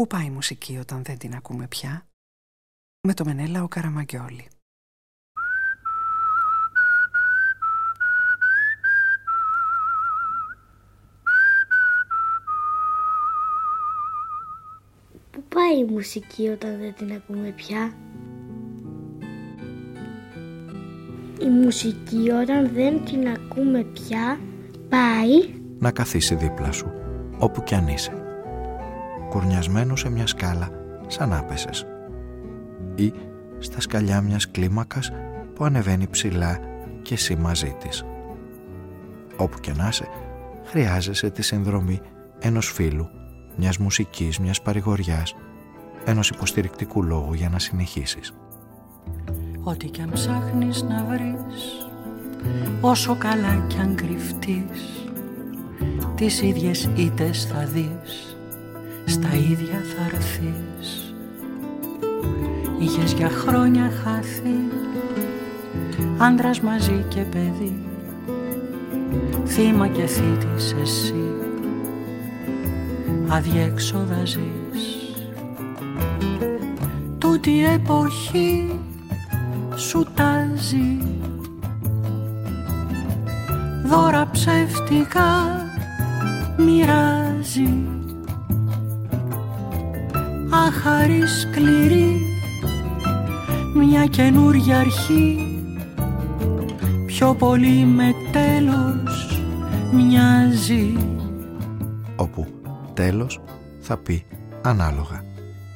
Πού πάει η μουσική όταν δεν την ακούμε πια; Με το Μενέλα ο Καραμαγκιόλη. Πού πάει η μουσική όταν δεν την ακούμε πια; Η μουσική όταν δεν την ακούμε πια πάει... Να καθίσει δίπλα σου, όπου κι αν είσαι. Κουρνιασμένος σε μια σκάλα, σαν άπεσες. Ή στα σκαλιά μιας κλίμακας που ανεβαίνει ψηλά και εσύ μαζί της. Όπου κι αν είσαι, χρειάζεσαι τη συνδρομή ενός φίλου, μιας μουσικής, μιας παρηγοριάς, ενός υποστηρικτικού λόγου για να συνεχίσεις. Ό,τι κι αν ψάχνεις να βρεις Όσο καλά κι αν κρυφτείς Τις ίδιες ήτες θα δεις Στα ίδια θα έρθεις Είχες για χρόνια χάθει Άντρας μαζί και παιδί. Θύμα και θήτης εσύ. Αδιέξοδα ζεις. Τούτη εποχή σου τάζει δώρα ψεύτικα μοιράζει άχαρη σκληρή μια καινούρια αρχή πιο πολύ με τέλος μοιάζει όπου τέλος θα πει ανάλογα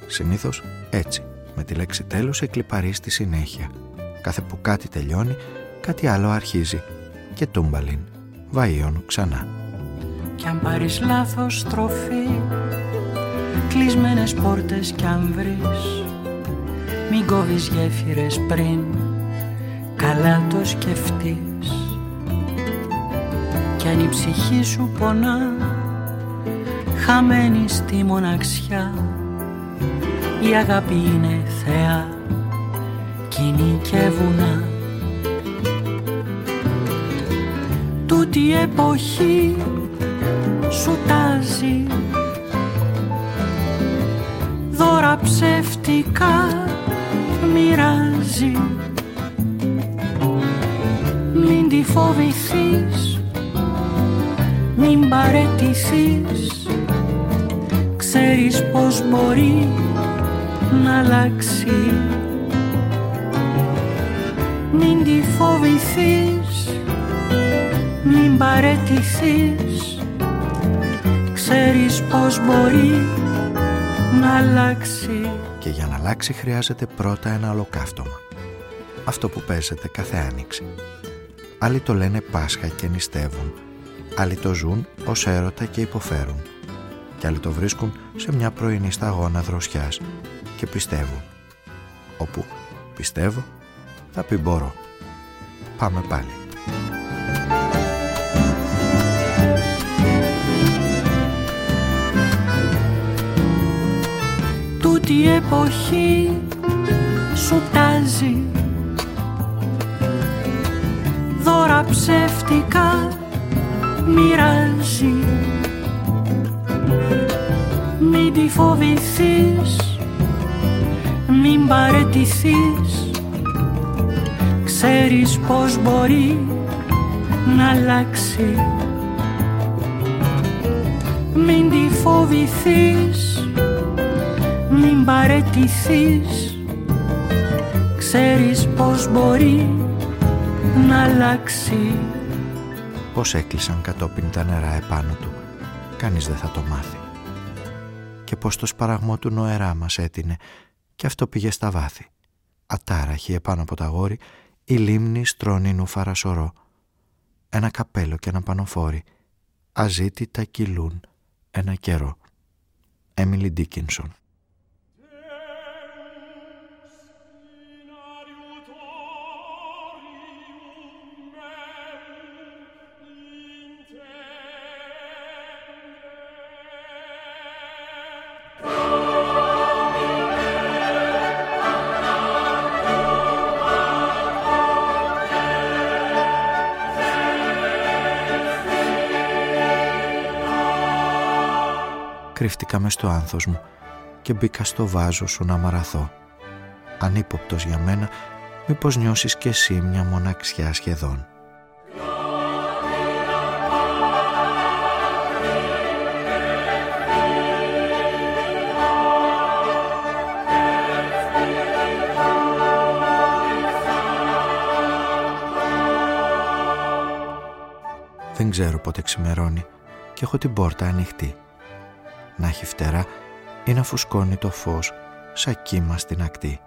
συνήθως έτσι με τη λέξη τέλος εκλυπαρεί στη συνέχεια Κάθε που κάτι τελειώνει, κάτι άλλο αρχίζει. Και τούμπαλιν, βαΐον ξανά. Κι αν πάρεις λάθος στροφή, κλεισμένες πόρτες κι αν βρεις, μην κόβεις γέφυρες πριν, καλά το σκεφτείς. Κι αν η ψυχή σου πονά, χαμένη στη μοναξιά, η αγάπη είναι θεά σκηνή και βουνά Τούτη εποχή σου τάζει δώρα ψεύτικα μοιράζει. Μην τη φοβηθείς, μην παρετηθείς. Ξέρεις πως μπορεί να αλλάξει. Μην τη φοβηθείς Μην παρετηθείς. Ξέρεις πως μπορεί να αλλάξει. Και για να αλλάξει χρειάζεται πρώτα ένα ολοκαύτωμα. Αυτό που παίζεται κάθε άνοιξη. Άλλοι το λένε Πάσχα και νηστεύουν. Άλλοι το ζουν ως έρωτα και υποφέρουν. Και άλλοι το βρίσκουν σε μια πρωινή σταγόνα δροσιάς Και πιστεύουν. Όπου πιστεύω θα πει μπορώ. Πάμε πάλι. Τούτη εποχή σου τάζει. Δώρα ψεύτικα μοιράζει. Μην τη φοβηθείς μην παρετηθείς. Ξέρεις πως μπορεί να αλλάξει. Μην τη φοβηθείς, μην παρετηθείς. Ξέρεις πως μπορεί να αλλάξει. Πως έκλεισαν κατόπιν τα νερά επάνω του. Κανείς δεν θα το μάθει. Και πως το σπαραγμό του νοερά μας έτεινε. Και αυτό πήγε στα βάθη. Ατάραχη επάνω από τα γόρη η λίμνη στρώνει φαρασορό. Ένα καπέλο και ένα πανοφόρι. Αζήτητα κυλούν ένα καιρό. Έμιλι Ντίκινσον κρύφτηκα μες στο άνθος μου και μπήκα στο βάζο σου να μαραθώ. Ανύποπτος για μένα, μήπως νιώσεις κι εσύ μια μοναξιά σχεδόν. Δεν ξέρω πότε ξημερώνει και έχω την πόρτα ανοιχτή. Να έχει φτερά ή να φουσκώνει το φως σαν κύμα στην ακτή.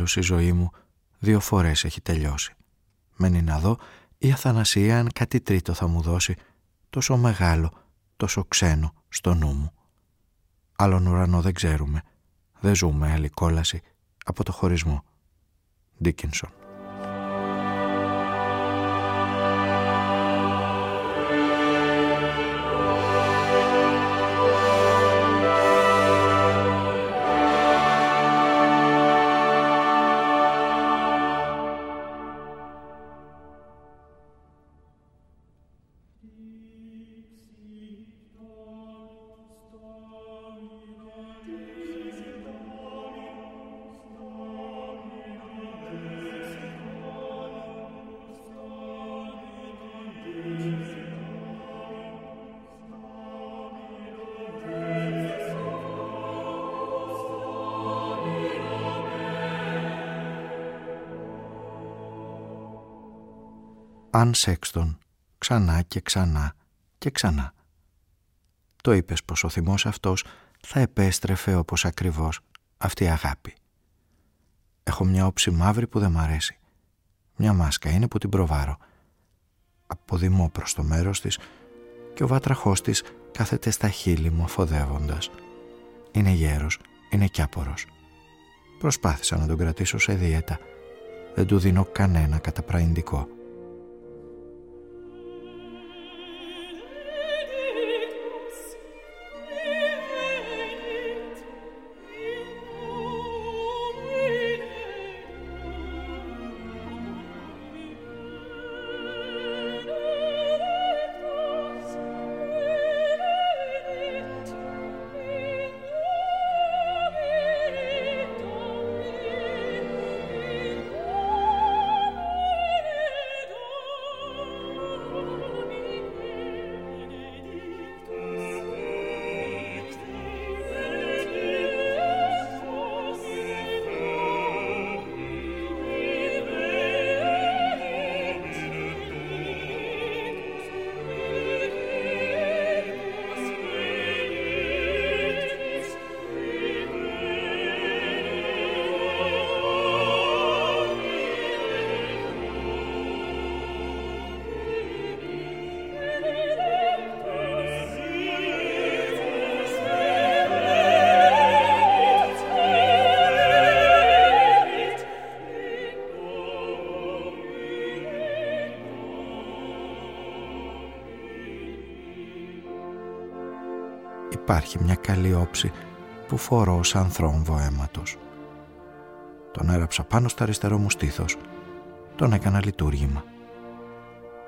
Τέλος η ζωή μου δύο φορές έχει τελειώσει. Μένει να δω η Αθανασία αν κάτι τρίτο θα μου δώσει τόσο μεγάλο, τόσο ξένο στο νου μου. Άλλον ουρανό δεν ξέρουμε. Δεν ζούμε άλλη κόλαση από το χωρισμό. Ντίκινσον Αν Σέξτον, ξανά και ξανά και ξανά. Το είπες πως ο θυμός αυτός θα επέστρεφε όπως ακριβώς αυτή η αγάπη. Έχω μια όψη μαύρη που δεν μ' αρέσει. Μια μάσκα είναι που την προβάρω. Αποδημώ προς το μέρος της και ο βάτραχός της κάθεται στα χείλη μου αφοδεύοντας. Είναι γέρος, είναι κιάπορος. Προσπάθησα να τον κρατήσω σε δίαιτα. Δεν του δίνω κανένα καταπραϊντικό. Υπάρχει μια καλή όψη που φορώ σαν θρόμβο αίματος. Τον έραψα πάνω στο αριστερό μου στήθος. Τον έκανα λειτουργήμα.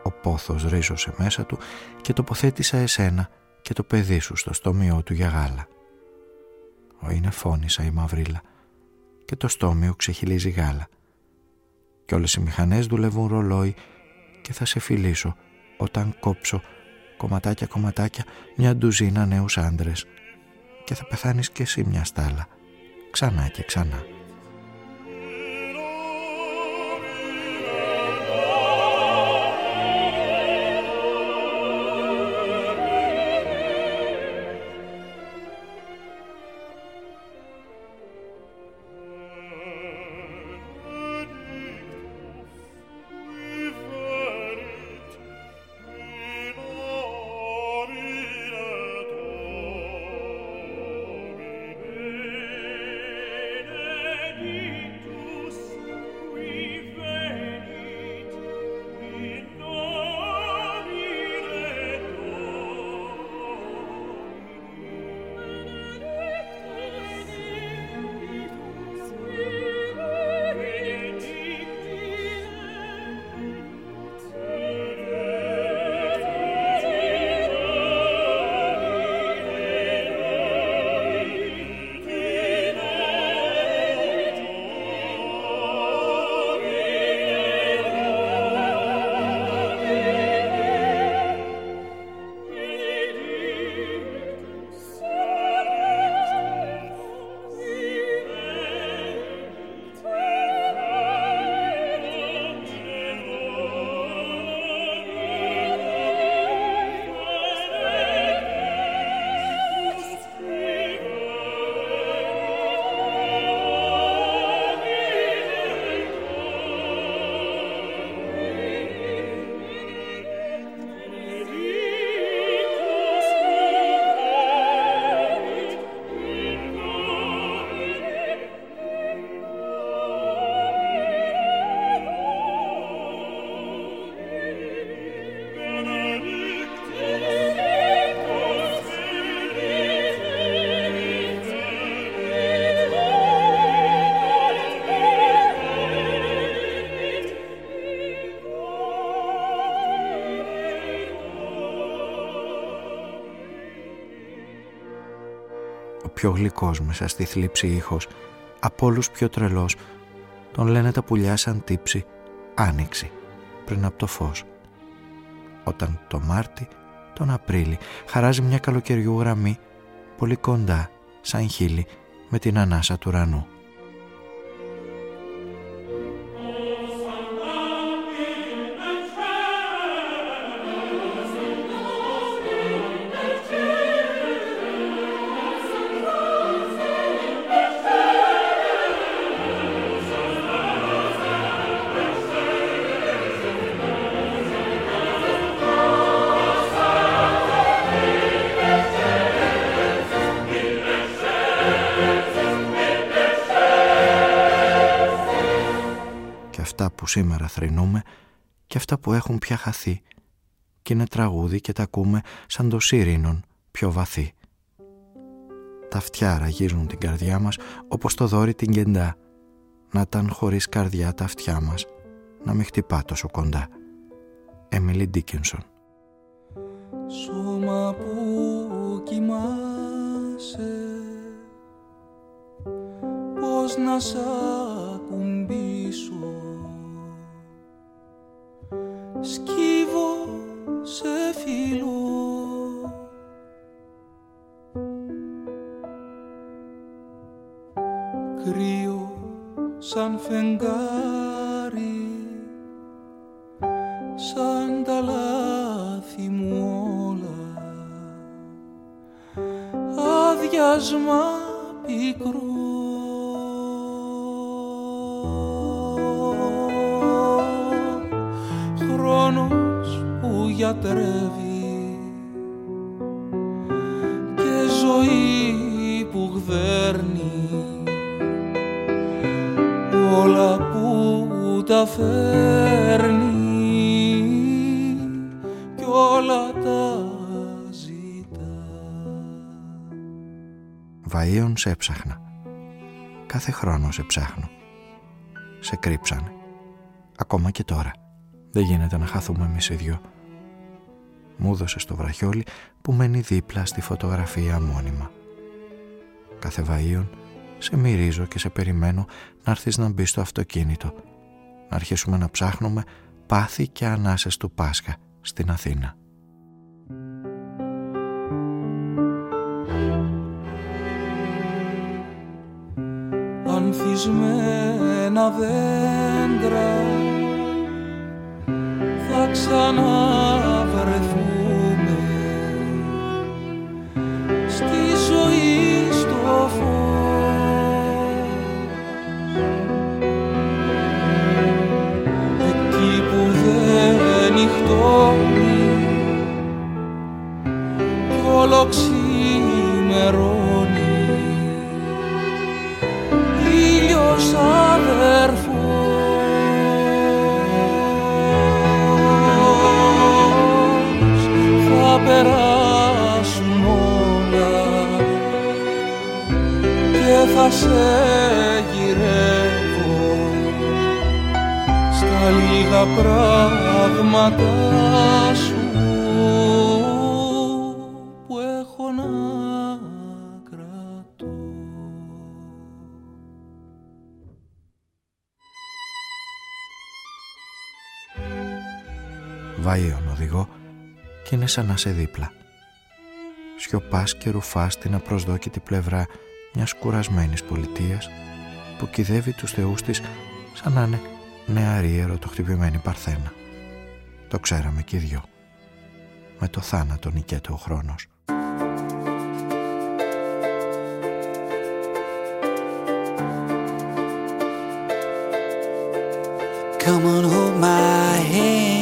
Ο πόθος ρίζωσε μέσα του και τοποθέτησα εσένα και το παιδί σου στο στόμιό του για γάλα. Ο είναι φώνησα η μαυρίλα και το στόμιο ξεχυλίζει γάλα. Και όλες οι μηχανές δουλεύουν ρολόι και θα σε φιλήσω όταν κόψω κομματάκια κομματάκια μια ντουζίνα νέους άντρες και θα πεθάνεις κι εσύ μια στάλα ξανά και ξανά. Πιο γλυκός μέσα στη θλίψη ήχος, από όλους πιο τρελός, τον λένε τα πουλιά σαν τύψη άνοιξη πριν από το φως. Όταν το Μάρτι, τον Απρίλη, χαράζει μια καλοκαιριού γραμμή πολύ κοντά, σαν χείλη, με την ανάσα του ουρανού. Σήμερα θρυνούμε και αυτά που έχουν πια χαθεί και είναι τραγούδι και τα ακούμε σαν το σύρινον πιο βαθύ. Τα αυτιά ραγίζουν την καρδιά μας όπως το δόρυ την κεντά να ήταν χωρίς καρδιά τα αυτιά μας να μην χτυπά τόσο κοντά. Έμιλι Ντίκινσον Σώμα που κοιμάσαι Πώς να σ' σκύβω σε φίλο. Κρύο σαν φεγγάρι σαν τα λάθη μου όλα. Άδειασμα πικρό γιατρεύει. Και ζωή που γδέρνει. Όλα που τα φέρνει. Κι όλα τα ζητά. Βαΐων σε έψαχνα. Κάθε χρόνο σε ψάχνω. Σε κρύψανε. Ακόμα και τώρα. Δεν γίνεται να χαθούμε εμείς οι δυο μου έδωσε στο βραχιόλι που μένει δίπλα στη φωτογραφία μόνιμα. Κάθε βαΐον σε μυρίζω και σε περιμένω να έρθεις να μπει στο αυτοκίνητο, να αρχίσουμε να ψάχνουμε πάθη και ανάσες του Πάσχα στην Αθήνα. Ανθισμένα δέντρα θα ξαναβρεθούν σαν να σε δίπλα. Σιωπάς και ρουφάς την απροσδόκητη πλευρά μιας κουρασμένης πολιτείας που κυδεύει τους θεούς της σαν να είναι νεαρή ερωτοχτυπημένη παρθένα. Το ξέραμε κι οι δυο. Με το θάνατο νικέται ο χρόνος. Come on, hold my hand.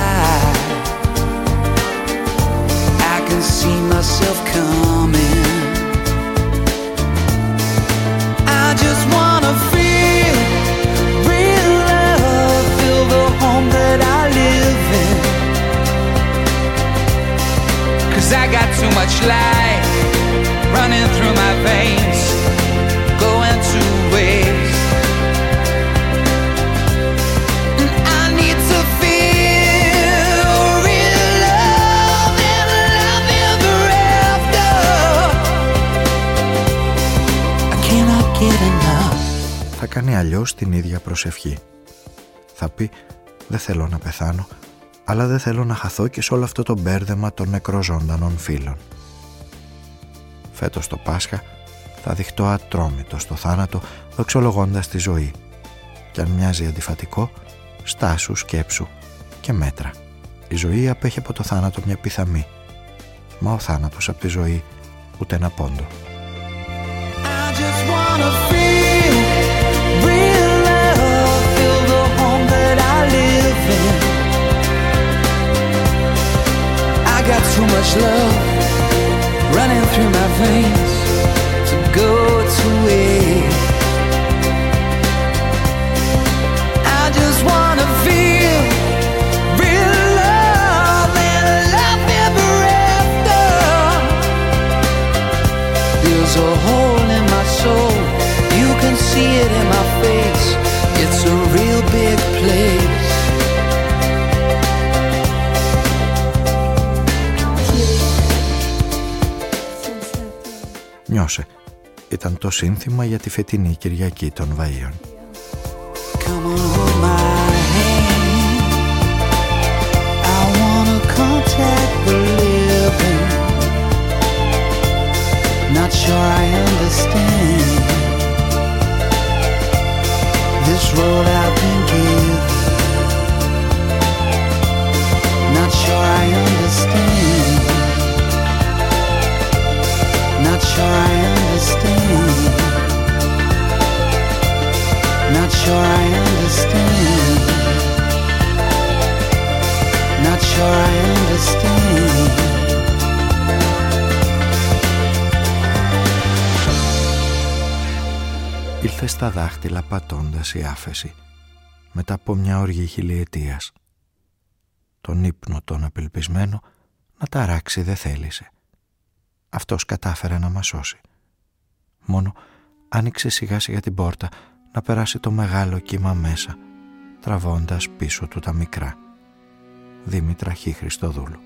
Myself coming. I just wanna feel real love, feel the home that I live in. Cause I got too much life running through my veins, Θα κάνει αλλιώς την ίδια προσευχή. Θα πει «Δεν θέλω να πεθάνω, αλλά δεν θέλω να χαθώ και σε όλο αυτό το μπέρδεμα των νεκροζώντανων φίλων». Φέτος το Πάσχα θα δειχτώ ατρόμητο στο θάνατο δοξολογώντας τη ζωή και αν μοιάζει αντιφατικό στάσου, σκέψου και μέτρα. Η ζωή απέχει από το θάνατο μια πιθαμή μα ο θάνατος από τη ζωή ούτε ένα πόντο. I just wanna too much love running through my veins to go to waste. I just wanna feel real love and love ever after. There's a hole in my soul. You can see it in my face. It's a real big place. Ήταν το σύνθημα για τη φετινή Κυριακή των Βαΐων. Come on, hold my hand. I wanna contact the living. Not sure I understand this road I've been Ήλθε στα δάχτυλα πατώντας η άφεση μετά από μια οργή χιλιετίας. Τον ύπνο τον απελπισμένο να ταράξει δεν θέλησε. Αυτός κατάφερε να μας σώσει. Μόνο άνοιξε σιγά σιγά την πόρτα να περάσει το μεγάλο κύμα μέσα, τραβώντας πίσω του τα μικρά. Δήμητρα Χ. Χριστοδούλου.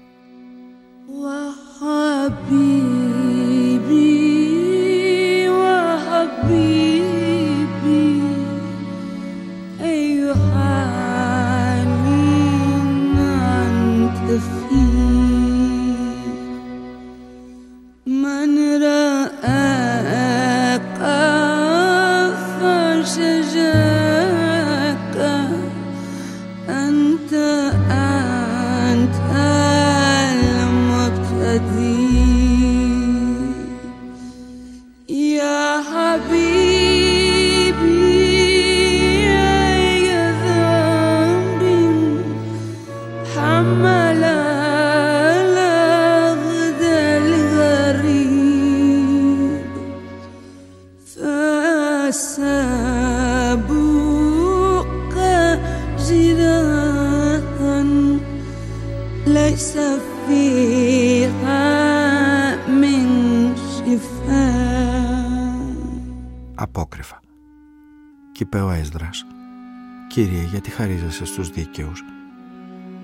Κύριε, γιατί χαρίζεσαι στους δίκαιους;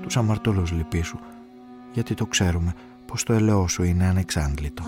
Τους αμαρτωλούς λυπήσου, γιατί το ξέρουμε πως το ελαιό σου είναι ανεξάντλητο.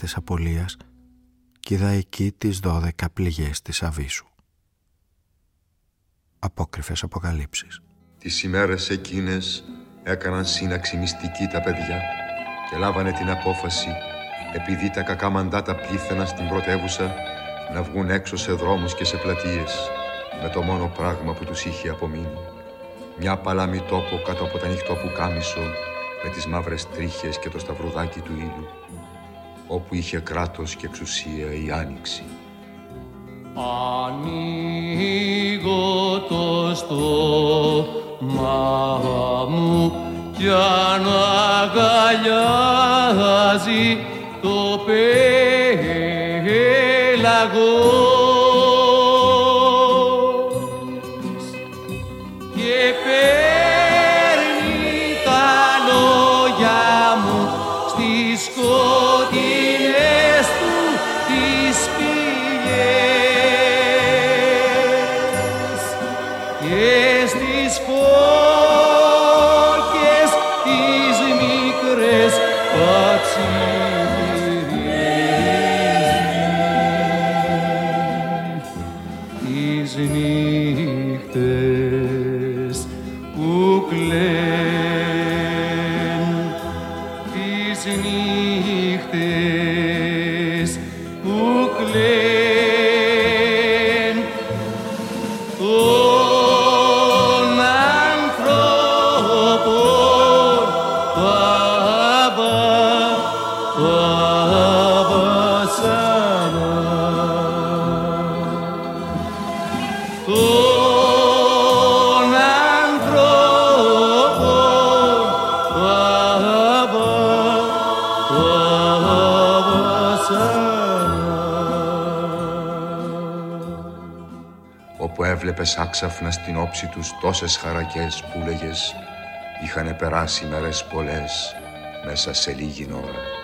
Της απολίας κι είδα εκεί τις δώδεκα πληγές της Αβίσου. Απόκριφες αποκαλύψεις. Τις ημέρες εκείνες έκαναν σύναξη μυστική τα παιδιά και λάβανε την απόφαση επειδή τα κακά μαντάτα πλήθαιναν στην πρωτεύουσα να βγουν έξω σε δρόμους και σε πλατείες με το μόνο πράγμα που τους είχε απομείνει. Μια παλάμη τόπο κάτω από τα νυχτό που κάμισο με τις μαύρες τρίχες και το σταυρουδάκι του ήλιου όπου είχε κράτος και εξουσία η Άνοιξη. Ανοίγω το στόμα μου κι αν αγκαλιάζει το πέλαγο Yeah. Έβλεπες άξαφνα στην όψη τους τόσες χαρακές που λέγες είχαν περάσει μέρες πολλές μέσα σε λίγη ώρα.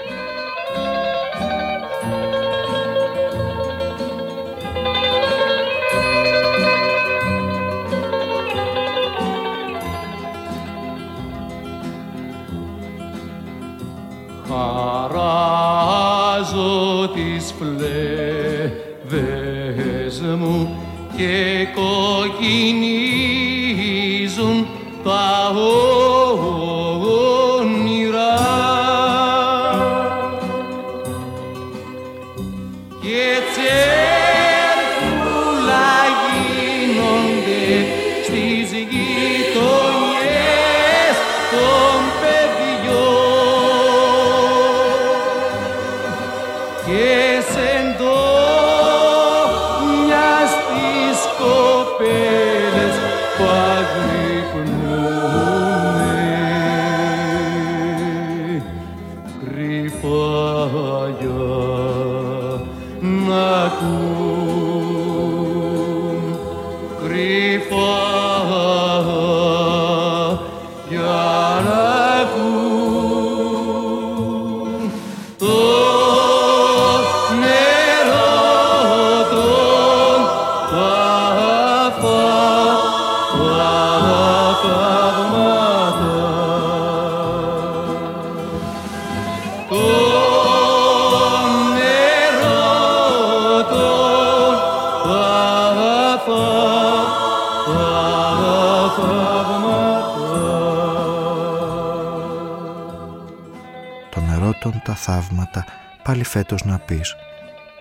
Θαύματα πάλι φέτος να πεις.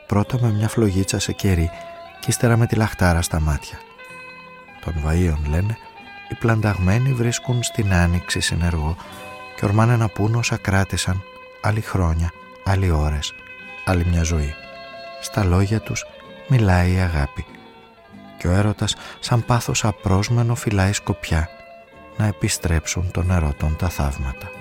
Πρώτα με μια φλογίτσα σε κερί και ύστερα με τη λαχτάρα στα μάτια. Των βαΐων λένε οι πλανταγμένοι βρίσκουν στην άνοιξη συνεργό και ορμάνε να πούν όσα κράτησαν άλλοι χρόνια, άλλοι ώρες, άλλη μια ζωή. Στα λόγια τους μιλάει η αγάπη και ο έρωτας σαν πάθος απρόσμενο φυλάει σκοπιά να επιστρέψουν το νερό των τα θαύματα.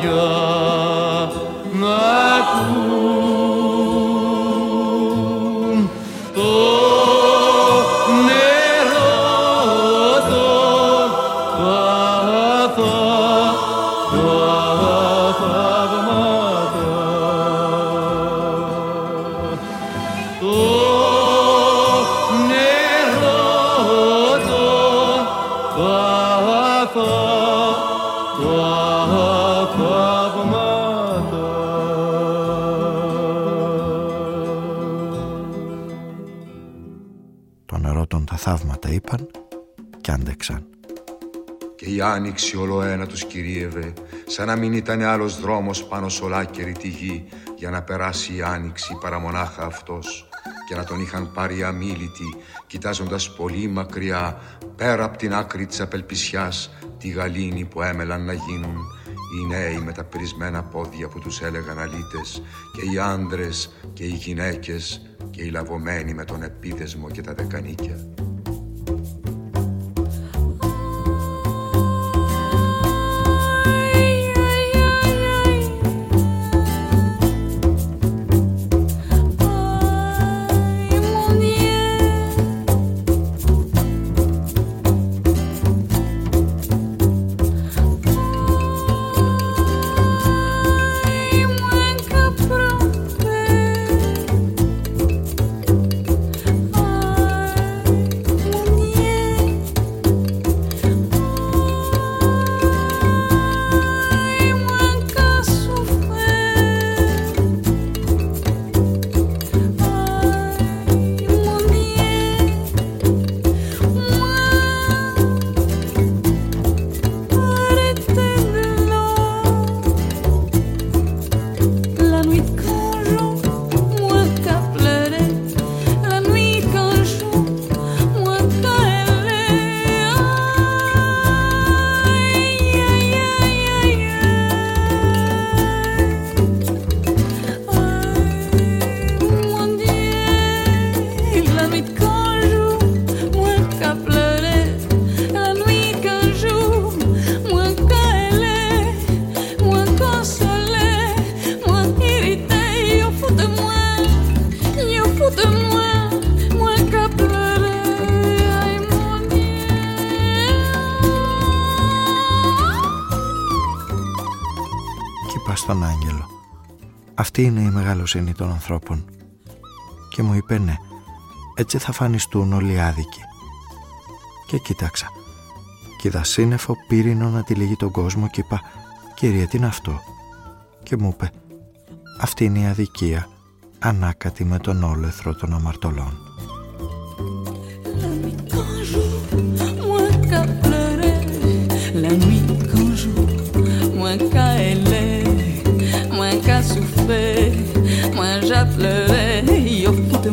Για η άνοιξη ολοένα τους κυρίευε, σαν να μην ήταν άλλος δρόμος πάνω σ' ολάκερη τη γη, για να περάσει η άνοιξη παρά μονάχα αυτός, και να τον είχαν πάρει αμήλυτοι, κοιτάζοντας πολύ μακριά, πέρα από την άκρη της απελπισιάς, τη γαλήνη που έμελαν να γίνουν, οι νέοι με τα πρισμένα πόδια που τους έλεγαν αλήτες, και οι άντρες και οι γυναίκες, και οι λαβωμένοι με τον επίδεσμο και τα δεκανίκια. «Αυτή είναι η μεγαλοσύνη των ανθρώπων» και μου είπε «Ναι, έτσι θα φανιστούν όλοι οι άδικοι». Και κοίταξα. Και είδα σύννεφο πύρινο να τυλίγει τον κόσμο και είπα «Κύριε, τι είναι αυτό» και μου είπε «Αυτή είναι η αδικία, ανάκατη με τον όλεθρο των αμαρτωλών». j'appellerai. Yo foute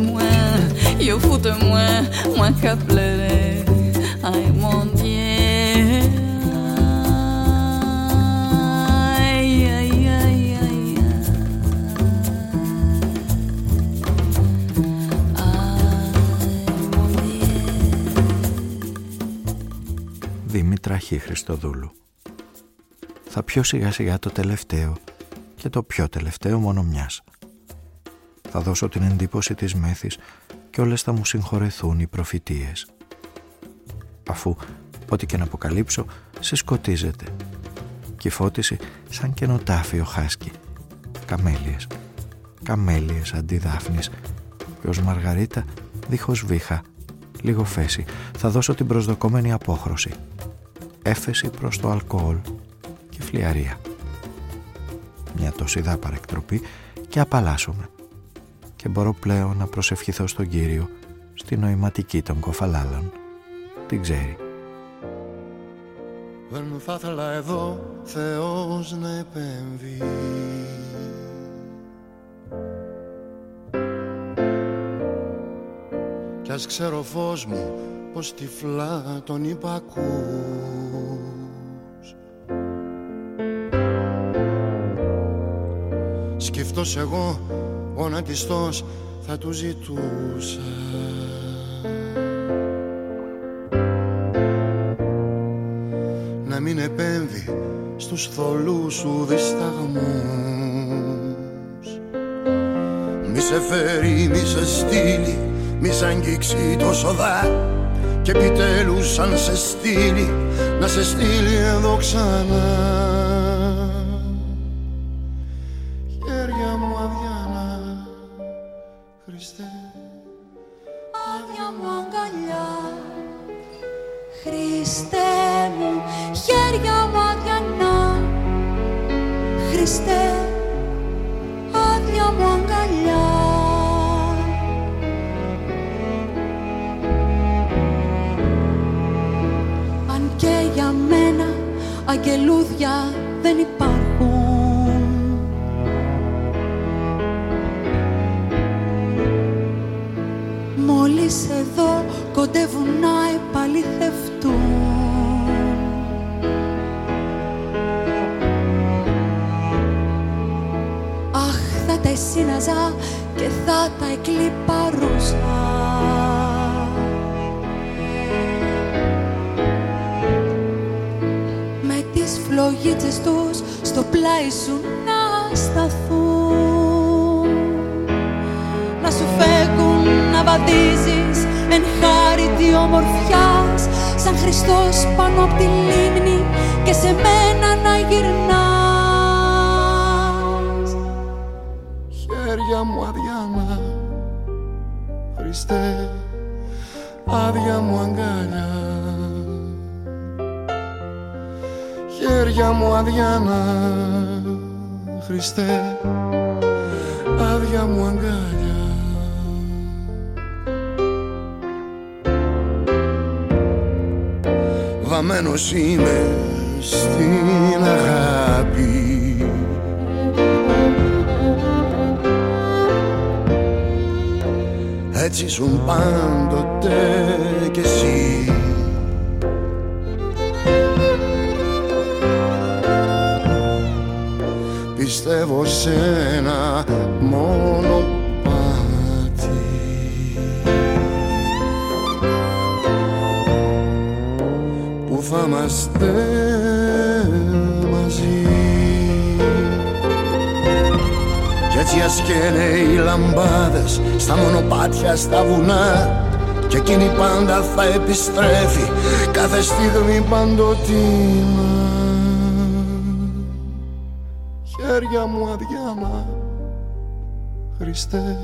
Δημήτρα Χριστοδούλου. Θα πιω σιγά σιγά το τελευταίο και το πιο τελευταίο μόνο μιας. Θα δώσω την εντύπωση της μέθης και όλες θα μου συγχωρεθούν οι προφητείες. Αφού ό,τι και να αποκαλύψω συσκοτίζεται και η φώτιση σαν καινοτάφιο χάσκι. Καμέλιες, καμέλιες αντί δάφνης και ως Μαργαρίτα δίχως βήχα λίγο φέση θα δώσω την προσδοκόμενη απόχρωση έφεση προς το αλκοόλ και φλιαρία μια τόση δάπαρα εκτροπή και απαλλάσσομαι και μπορώ πλέον να προσευχηθώ στον Κύριο στη νοηματική των κοφαλάλων. Την ξέρει. Δεν θα ήθελα εδώ Θεός να επέμβει. Κι ας ξέρω φως μου πως τυφλά τον υπακούς. Σκεφτός εγώ γονατιστός θα του ζητούσα. Να μην επέμβει στους θολούς σου δισταγμούς. Μη σε φέρει, μη σε στείλει, μη σ' αγγίξει το σοδά. Και επιτέλους αν σε στείλει να σε στείλει εδώ ξανά αγγελούδια δεν υπάρχουν. Μόλις εδώ κοντεύουν να επαληθευτούν. Αχ, θα τα εσύναζα και θα τα εκλυπαρούσα τις φλογίτσες τους στο πλάι σου να σταθούν. Να σου φέγγουν να βαδίζεις εν χάρη τι ομορφιάς σαν Χριστός πάνω απ' τη λίμνη και σε μένα να γυρνάς. Χέρια μου αδιάνα Χριστέ άδεια μου αγκάλια Χέρια μου αδιάνα Χριστέ. Άδεια μου αγκάλια. Βαμμένος είμαι στην αγάπη. Έτσι ήσουν πάντοτε κι εσύ Πιστεύω σε ένα μόνο πάτη Που θα είμαστε μαζί. Κι έτσι ας καίνε οι λαμπάδες στα μονοπάτια στα βουνά. Και εκείνη πάντα θα επιστρέφει κάθε στιγμή παντοτινά χέρια μου αδιάνα Χριστέ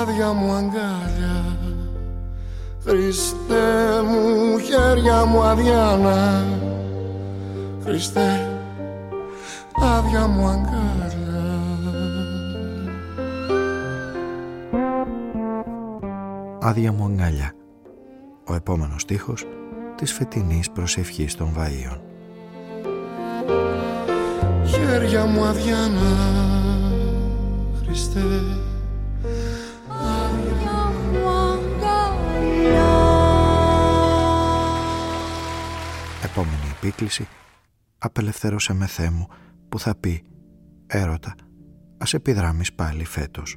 άδεια μου αγκάλια. Χριστέ μου χέρια μου αδιάνα Χριστέ άδεια μου αγκάλια. Άδεια μου αγκάλια. Ο επόμενος στίχος της φετινής προσευχής των Βαΐων Χέρια μου αδιάνα Χριστέ Επόμενη επίκληση. «Απελευθέρωσε με Θεέ μου» που θα πει «Έρωτα, ας επιδράμεις πάλι φέτος».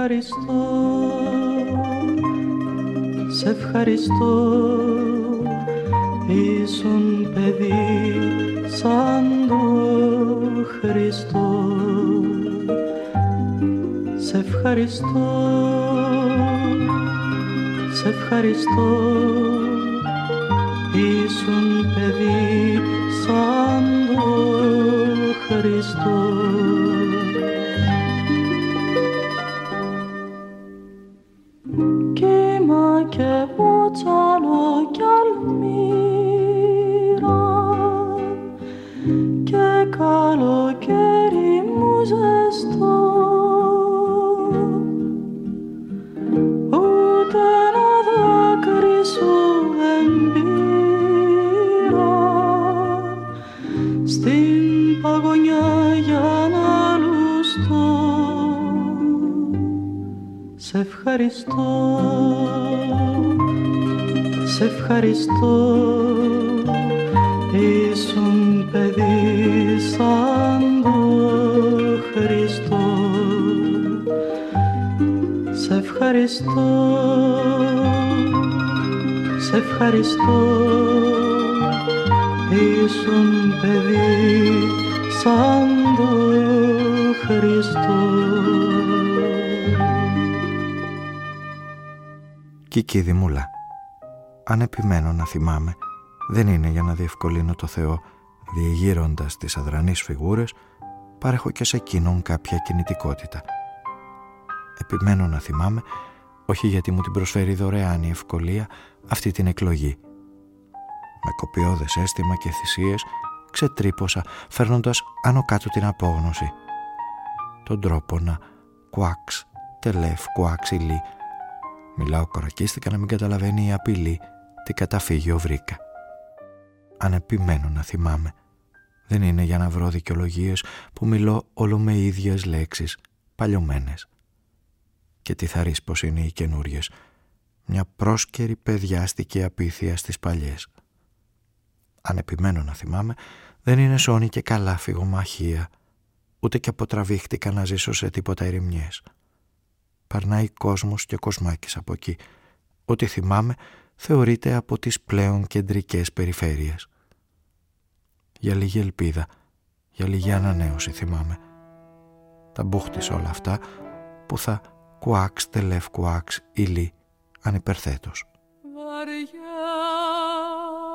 ευχαριστώ. Σε ευχαριστώ Ήσουν παιδί σαν το Χριστό. Σε ευχαριστώ Σε ευχαριστώ Σε ευχαριστώ Ήσουν παιδί σαν το Χριστό Κική Δημούλα. Αν επιμένω να θυμάμαι, δεν είναι για να διευκολύνω το Θεό διεγείροντας τις αδρανείς φιγούρες, παρέχω και σε εκείνον κάποια κινητικότητα. Επιμένω να θυμάμαι, όχι γιατί μου την προσφέρει δωρεάν η ευκολία αυτή την εκλογή. Με κοπιώδες αίσθημα και θυσίες ξετρύπωσα φέρνοντας άνω κάτω την απόγνωση. Τον τρόπο να κουάξ, τελεύ, κουάξ, ηλί, Μιλάω κορακίστηκα να μην καταλαβαίνει η απειλή τι καταφύγιο βρήκα. Αν επιμένω να θυμάμαι, δεν είναι για να βρω δικαιολογίες που μιλώ όλο με ίδιες λέξεις, παλιωμένες. Και τι θα ρίς πως είναι οι καινούριες, μια πρόσκαιρη παιδιάστικη απίθεια στις παλιές. Αν επιμένω να θυμάμαι, δεν είναι σώνη και καλά φυγομαχία, ούτε και αποτραβήχτηκα να ζήσω σε τίποτα ερημιές παρνάει κόσμος και κοσμάκης από εκεί. Ό,τι θυμάμαι θεωρείται από τις πλέον κεντρικές περιφέρειες. Για λίγη ελπίδα, για λίγη ανανέωση θυμάμαι. Τα μπούχτης όλα αυτά που θα κουάξ τελεύ κουάξ ηλί ανυπερθέτως. Βαριά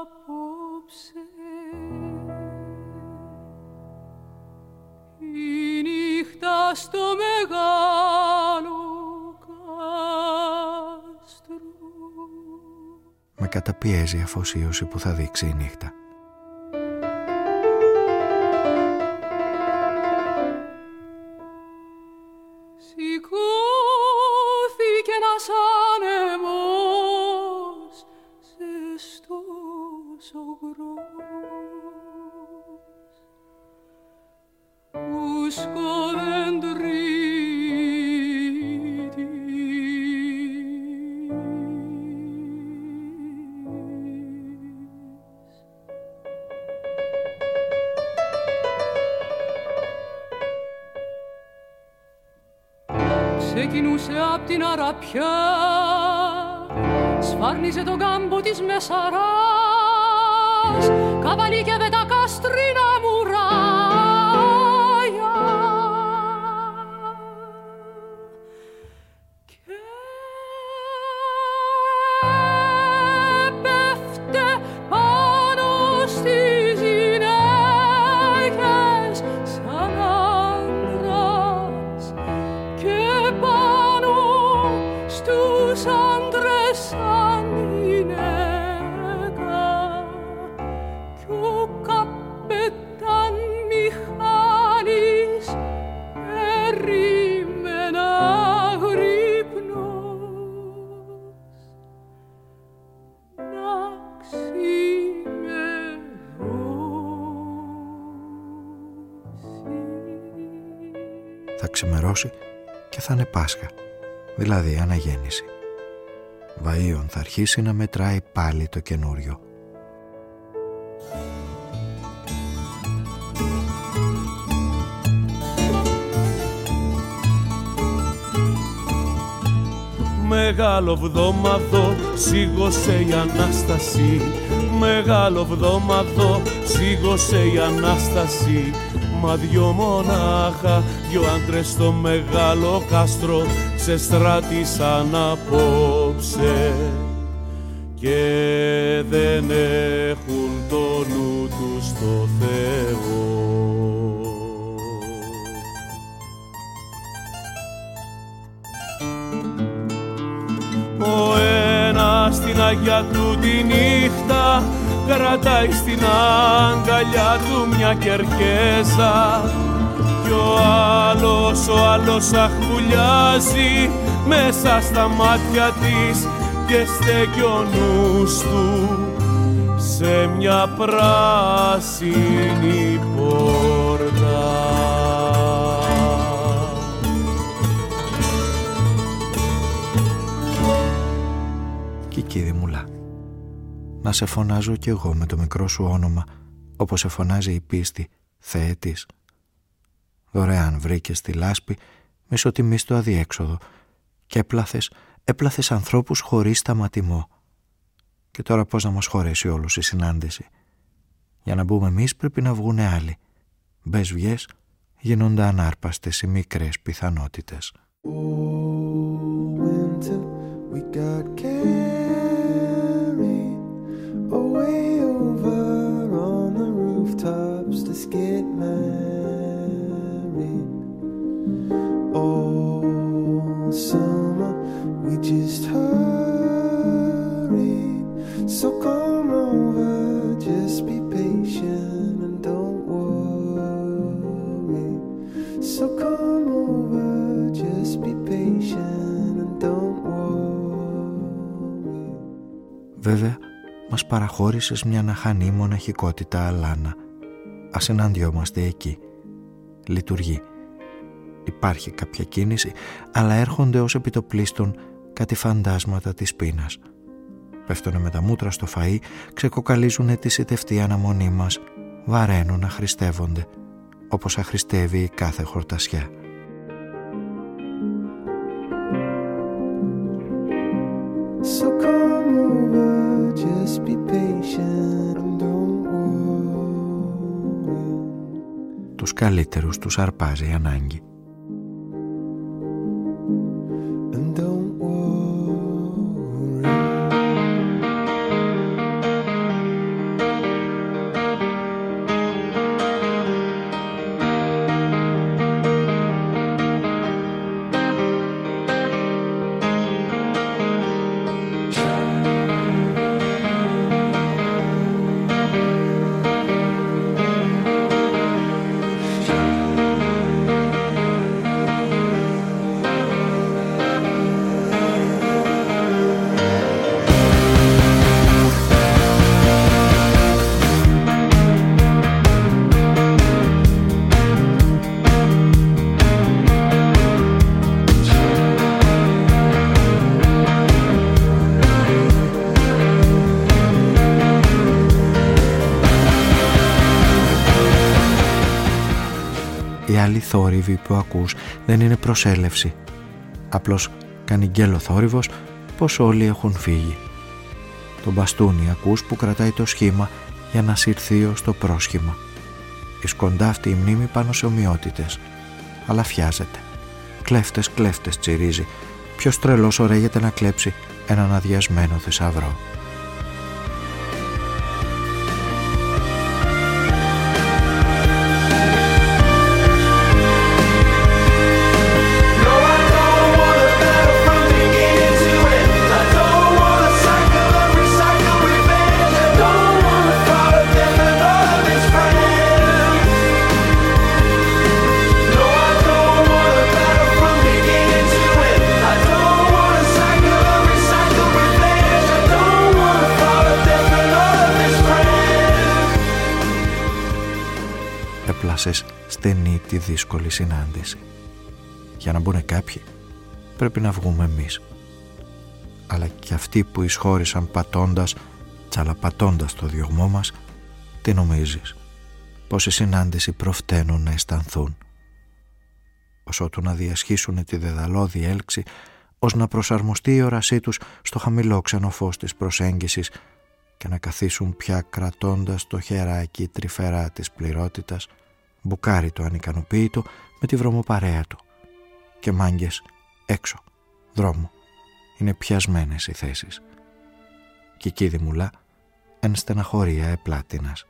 απόψε η νύχτα στο μεγάλο κάστρο με καταπιέζει αφοσίωση που θα δείξει η νύχτα. Την αραπιά Σφάρνιζε τον κάμπο της Μεσαράς. Καβαλή και τα αρχίσει να μετράει πάλι το καινούριο. Μεγάλο βδόμαδο σίγωσε η Ανάσταση. Μεγάλο βδόμαδο σίγωσε η Ανάσταση. Μα δυο μονάχα, δυο άντρες στο μεγάλο κάστρο στράτησαν απόψε και δεν έχουν το νου τους στο Θεό. Ο ένας στην Αγία του τη νύχτα κρατάει στην αγκαλιά του μια κερκέζα κι ο άλλος, ο άλλος αχμουλιάζει μέσα στα μάτια της και στέκει ο νους του σε μια πράσινη πόρτα. να σε φωνάζω κι εγώ με το μικρό σου όνομα, όπως σε φωνάζει η πίστη, Θεέ της. Δωρεάν βρήκες τη λάσπη, μισοτιμή στο αδιέξοδο και έπλαθες, έπλαθες ανθρώπους χωρίς σταματημό. Και τώρα πώς να μας χωρέσει όλους η συνάντηση. Για να μπούμε εμείς πρέπει να βγουνε άλλοι. Μπες βγες, γίνονται ανάρπαστες οι μικρές πιθανότητες. way we just hurried. So come over, just be patient and don't worry. So come over, just be patient and don't worry. Βέβαια, μας παραχώρησες μια ναχανή μοναχικότητα αλάνα. Ας εναντιόμαστε εκεί. Λειτουργεί. Υπάρχει κάποια κίνηση, αλλά έρχονται ως επιτοπλίστων κάτι φαντάσματα της πείνας. Πέφτουνε με τα μούτρα στο φαΐ, ξεκοκαλίζουνε τη σιτευτή αναμονή μας, βαραίνουν να χριστεύονται, όπως αχρηστεύει η κάθε χορτασιά. Τους καλύτερους τους αρπάζει η ανάγκη. Θόρυβοι που ακούς δεν είναι προσέλευση. Απλώς κάνει γκέλο θόρυβος πως όλοι έχουν φύγει. Το μπαστούνι ακούς που κρατάει το σχήμα για να συρθεί ως το πρόσχημα. Η σκοντάφτη η μνήμη πάνω σε ομοιότητες. Αλλά φιάζεται. Κλέφτες, κλέφτες τσιρίζει. Ποιος τρελός ωραίγεται να κλέψει έναν αδειασμένο θησαυρό. Τη δύσκολη συνάντηση. Για να μπουν κάποιοι πρέπει να βγούμε εμείς. Αλλά και αυτοί που εισχώρησαν πατώντας, τσαλαπατώντας το διωγμό μας, τι νομίζεις, πως η συνάντηση προφταίνουν να αισθανθούν; Όσο του να διασχίσουν τη δεδαλώδη έλξη, ως να προσαρμοστεί η όρασή τους στο χαμηλό ξενοφός της προσέγγισης και να καθίσουν πια κρατώντας το χεράκι τρυφερά της πληρότητας, μπουκάρει το ανικανοποίητο με τη βρωμοπαρέα του. Και μάγκες έξω, δρόμο. Είναι πιασμένες οι θέσεις. Και εκεί δημουλά εν στεναχωρία επλάτινας.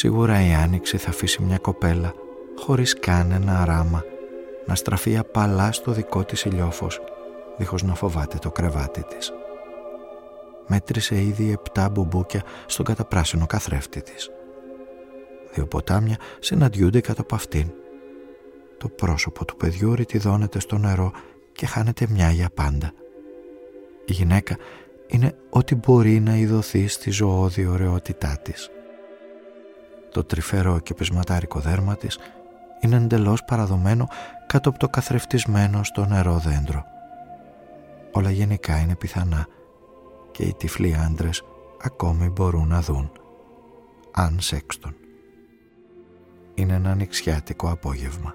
Σίγουρα η Άνοιξη θα αφήσει μια κοπέλα χωρίς κανένα ράμα να στραφεί απαλά στο δικό της ηλιόφος δίχως να φοβάται το κρεβάτι της. Μέτρησε ήδη επτά μπουμπούκια στον καταπράσινο καθρέφτη της. Δύο ποτάμια συναντιούνται κάτω από αυτήν. Το πρόσωπο του παιδιού ρητιδώνεται στο νερό και χάνεται μια για πάντα. Η γυναίκα είναι ό,τι μπορεί να ειδωθεί στη ζωώδη ωραιότητά της. Το τρυφερό και πεσματάρικο δέρμα της είναι εντελώς παραδομένο κάτω από το καθρεφτισμένο στο νερό δέντρο. Όλα γενικά είναι πιθανά και οι τυφλοί άντρες ακόμη μπορούν να δουν. Αν Σέξτον. Είναι ένα ανοιξιάτικο απόγευμα.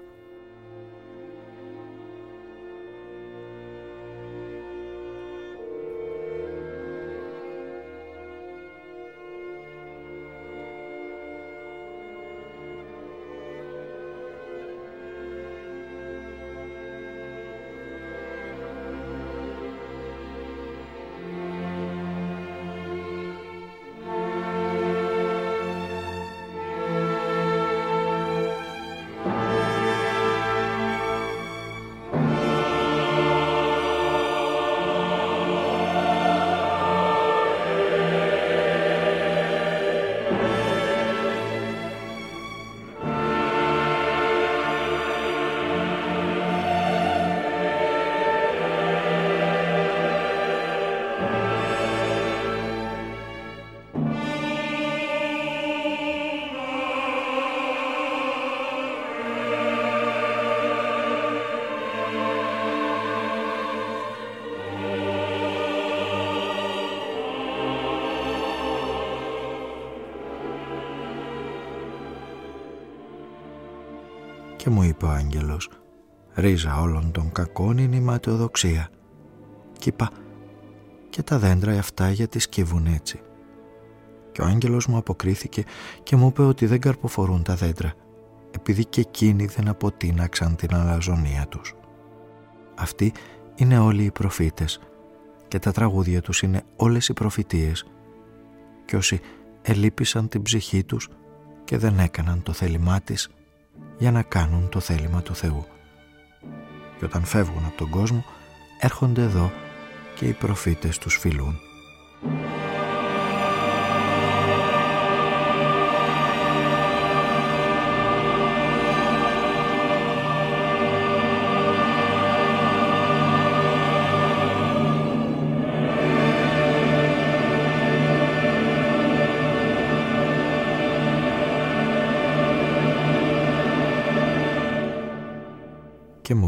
Και μου είπε ο άγγελος «Ρίζα όλων των κακών είναι η ματαιοδοξία». Κι είπα «Και τα δέντρα αυτά γιατί σκύβουν έτσι». Και ο άγγελος μου αποκρίθηκε και μου είπε ότι δεν καρποφορούν τα δέντρα επειδή και εκείνοι δεν αποτείναξαν την αλαζονία τους. Αυτοί είναι όλοι οι προφήτες και τα τραγούδια τους είναι όλες οι προφητείες και όσοι ελείπησαν την ψυχή τους και δεν έκαναν το θέλημά της για να κάνουν το θέλημα του Θεού. Και όταν φεύγουν από τον κόσμο έρχονται εδώ και οι προφήτες τους φιλούν.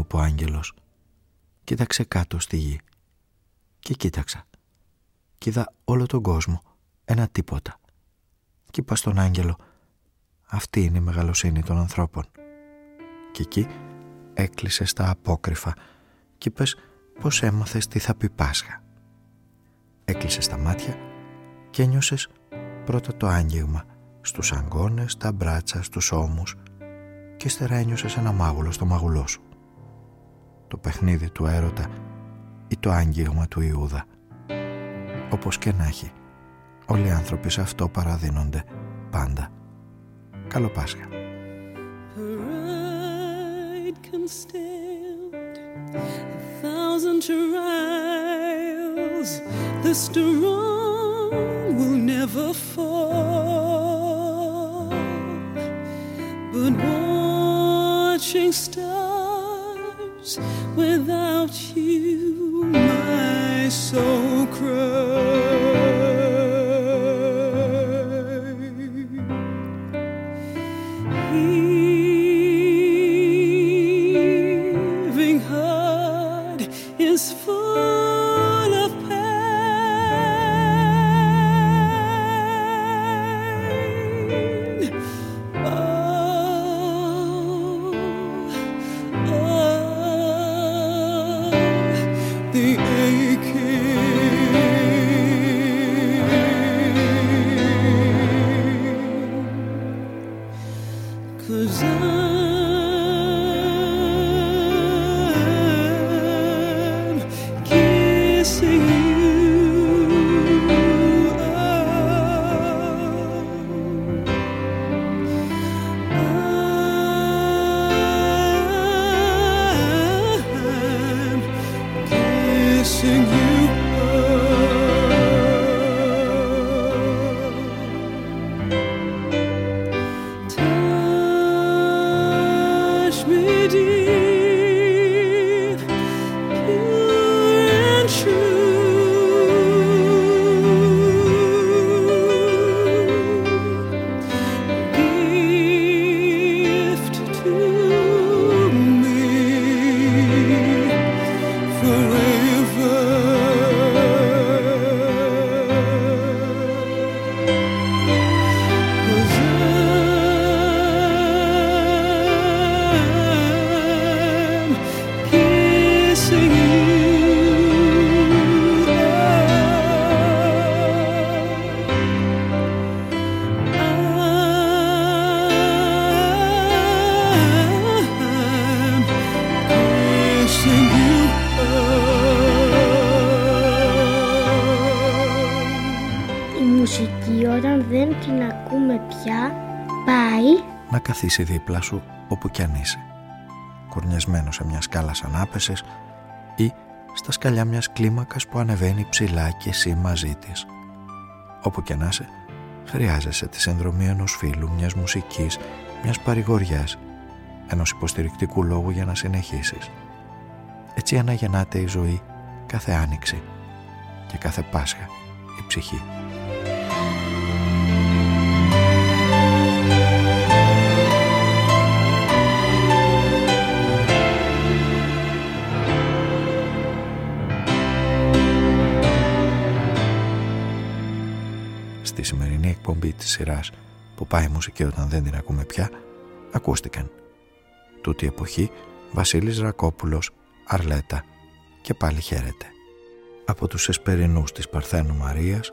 Είπε ο άγγελος «Κοίταξε κάτω στη γη». Και κοίταξα. Κι είδα όλο τον κόσμο, ένα τίποτα. Και είπα στον άγγελο «Αυτή είναι η μεγαλοσύνη των ανθρώπων». Και εκεί έκλεισε στα απόκρυφα και είπες πως έμαθες τι θα πει Πάσχα. Έκλεισε τα μάτια και ένιωσες πρώτα το άγγιγμα στους αγκώνες, τα μπράτσα, στους ώμους και ύστερα ένιωσες ένα μάγουλο στο μαγουλό σου το παιχνίδι του έρωτα ή το άγγιγμα του Ιούδα. Όπως και να έχει, όλοι οι άνθρωποι σε αυτό παραδίνονται πάντα. Καλό Πάσχα. the strong will never fall. But watching stars Without you, my soul cries. Καθίσει δίπλα σου όπου κι αν είσαι. Κορνιασμένος σε μια σκάλα σαν άπεσες ή στα σκαλιά μιας κλίμακας που ανεβαίνει ψηλά και εσύ μαζί της. Όπου κι αν είσαι, χρειάζεσαι τη συνδρομή ενός φίλου, μιας μουσικής, μιας παρηγοριάς, ενός υποστηρικτικού λόγου για να συνεχίσεις. Έτσι αναγεννάται η ζωή κάθε άνοιξη και κάθε Πάσχα η ψυχή. Εκπομπή της σειράς που πάει μουσική όταν δεν την ακούμε πια, ακούστηκαν Τούτη εποχή Βασίλης Ρακόπουλος, Αρλέτα και πάλι χαίρεται. Από τους εσπερινούς της Παρθένου Μαρίας,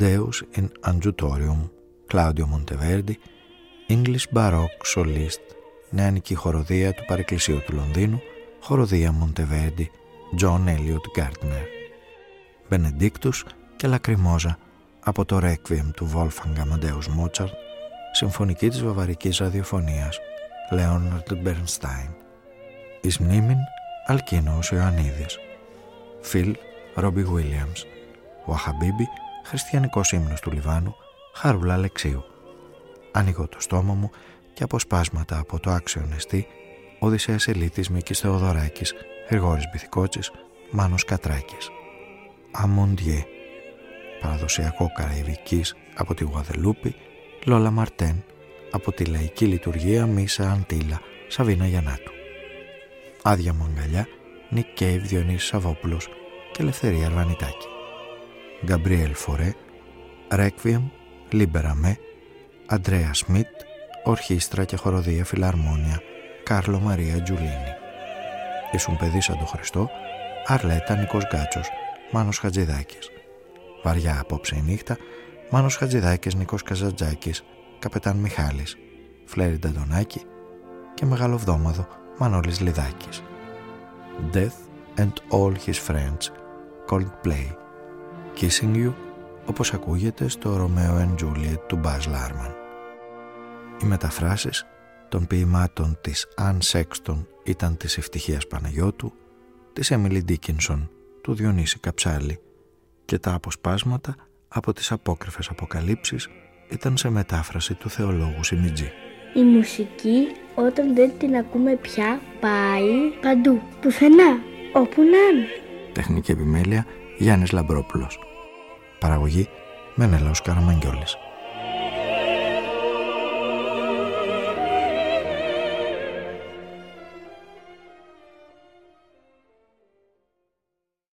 Deus in Angiutorium, Claudio Monteverdi, English Baroque Solist, νεανική χοροδία του Παρεκκλησίου του Λονδίνου, χοροδία Monteverdi, John Elliot Gardner. Benedictus και Λακριμόζα από το Requiem του Wolfgang Amadeus Mozart, συμφωνική της βαβαρικής ραδιοφωνίας, Leonard Bernstein. Εις μνήμην Αλκίνος Ιωαννίδης. Φιλ Ρόμπι Βίλιαμς. Αχαμπίμπι, χριστιανικός ύμνος του Λιβάνου, Χαρούλα Αλεξίου. Ανοίγω το στόμα μου και αποσπάσματα από το άξιο νεστή, Οδυσσέας Ελίτης Μίκης Θεοδωράκης, Γρηγόρης Μπιθικότσης, Μάνος Κατράκης. Αμοντιέ, παραδοσιακό καραϊβικής από τη Γουαδελούπη, Λόλα Μαρτέν, από τη λαϊκή λειτουργία Missa Antilla, Σαβίνα Γιαννάτου. Άδεια μου αγκαλιά, Νικ Κέιβ Διονύσης Σαββόπουλος και Ελευθερία Αρβανιτάκη. Γκαμπριέλ Φορέ, Ρέκβιεμ, Libera Me, Αντρέα Σμιτ, Ορχήστρα και Χορωδία Φιλαρμόνια, Κάρλο Μαρία Τζουλίνη. Ήσουν παιδί σαν τον Χριστό, Αρλέτα Νικός Γκάτσος, Μάνος Χατζηδάκης. Βαριά απόψε η νύχτα, Μάνος Χατζηδάκης, Νικός Καζατζάκης, Καπετάν Μιχάλης, Φλέρι Νταντονάκη και Μεγαλοβδόμαδο Μανώλης Λιδάκης. Death and all his friends, Coldplay. Kissing you, όπως ακούγεται στο Romeo and Juliet του Baz Luhrmann. Οι μεταφράσεις των ποιημάτων της Αν Sexton ήταν της Ευτυχίας Παναγιώτου, της Emily Dickinson, του Διονύση Καψάλη και τα αποσπάσματα από τις απόκρυφες αποκαλύψεις ήταν σε μετάφραση του θεολόγου Σιμιτζή. Η μουσική όταν δεν την ακούμε πια πάει παντού, πουθενά, όπου να είναι. Τεχνική επιμέλεια Γιάννης Λαμπρόπουλος. Παραγωγή Μενέλαος Καραμαγγιόλης.